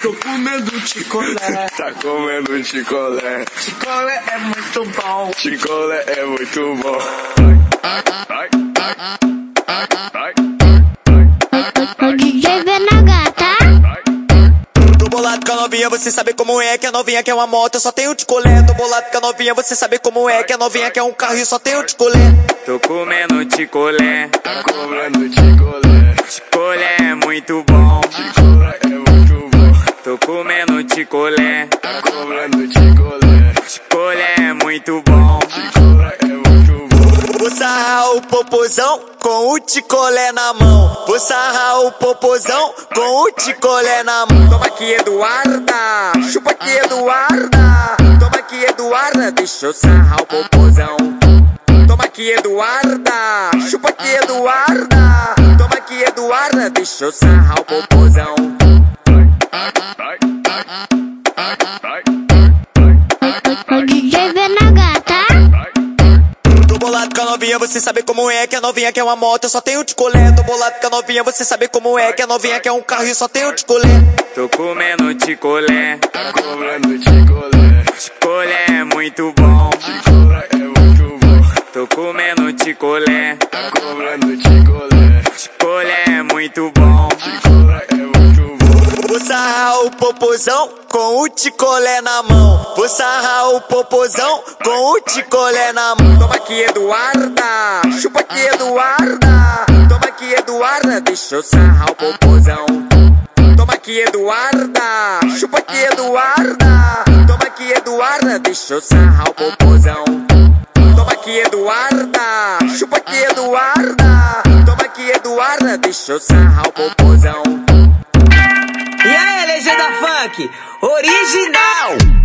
Tô comendo chicolé. Tá comendo chicolé. Chicolé é muito bom. Chicolé é muito bom. O DJ BNH, tá? Tô bolado com a novinha, você sabe como é que a novinha quer uma moto, eu só tenho ticolé. Tô bolado com a novinha, você sabe como é que a novinha quer um carro e só tenho ticolé. Tô comendo ticolé, Tá comendo chicolé. ticolé é muito bom. Ticolé, Tá comendo chicolé. ticolé é muito bom. Chicolé é muito bom. Vou sarrar o popozão com o ticolé na mão. Vou sarrar o popozão com o ticolé na mão. Toma aqui, Eduarda. Chupa aqui, Eduarda. Toma aqui, Eduarda. Deixa eu sarrar o popozão. Toma aqui, Eduarda. Chupa aqui, Eduarda. Toma aqui, Eduarda. Deixa eu sarrar o popozão. Novinha, você sabe como é que a novinha quer uma moto, eu só tenho ticolé. Tô bolado com a novinha, você sabe como é que a novinha quer um carro e eu só tenho ticolé. Tô comendo ticolé, Tá comendo chicolé. ticolé é muito bom. Chicolé é muito bom. Tô comendo ticolé, Tá comendo chicolé. ticolé é muito bom. Sarrar o popozão com o ticolé na mão. Vou sarrar o popozão com o ticolé na mão. Toma aqui, Eduarda. Chupa aqui, Eduarda. Toma aqui, Eduarda. Deixa eu sarrar o popozão. Toma aqui, Eduarda. Chupa aqui, Eduarda. Toma aqui, Eduarda. Deixa eu sarrar o popozão. Toma aqui, Eduarda. Chupa aqui, Eduarda. Toma aqui, Eduarda. Deixa eu sarrar o popozão. Original!